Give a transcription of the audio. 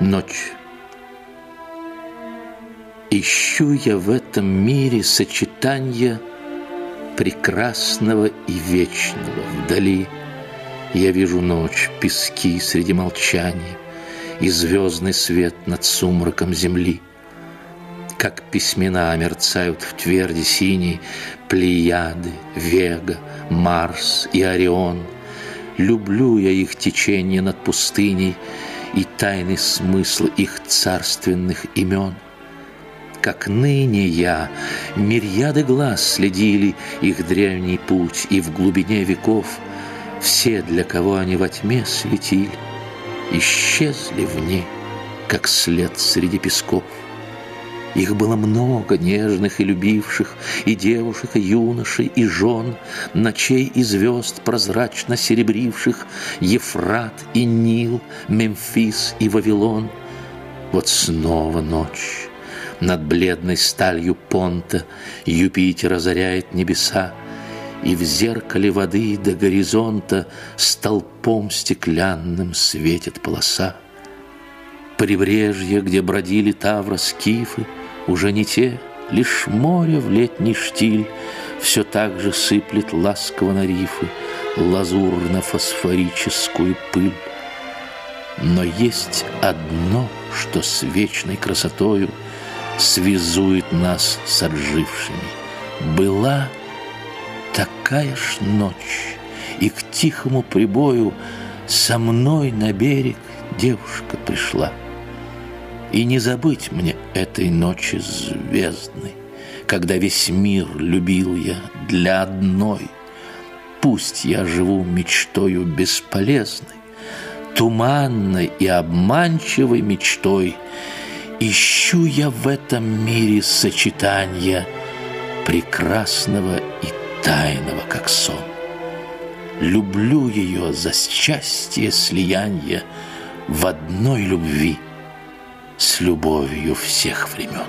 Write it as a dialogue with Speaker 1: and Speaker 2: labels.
Speaker 1: Ночь. Ищу я в этом мире сочетания прекрасного и вечного. Вдали я вижу ночь, пески среди молчаний и звездный свет над сумраком земли. Как письмена мерцают в тверди синей Плеяды, Вега, Марс и Орион. Люблю я их течение над пустыней И тайный смысл их царственных имен — как ныне я. Мириады глаз следили их древний путь, и в глубине веков все, для кого они во тьме светили, исчезли в ней, как след среди песков. Их было много, нежных и любивших, И девушек, и юношей, и жен, Ночей и звезд прозрачно серебривших, Ефрат и Нил, Мемфис и Вавилон. Вот снова ночь, над бледной сталью понта Юпитер озаряет небеса, И в зеркале воды до горизонта Столпом стеклянным светит полоса. Прибрежье, где бродили тавра скифы, Уже не те, лишь море в летний штиль Все так же сыплет ласково на рифы Лазурно-фосфорическую пыль. Но есть одно, что с вечной красотою — связует нас с отжившими. Была такая ж ночь, и к тихому прибою со мной на берег девушка пришла. И не забыть мне этой ночи звездной, когда весь мир любил я для одной. Пусть я живу мечтою бесполезной, туманной и обманчивой мечтой — Ищу я в этом мире сочетания Прекрасного и тайного, как сон. Люблю ее за счастье слияния В одной любви с любовью всех времен.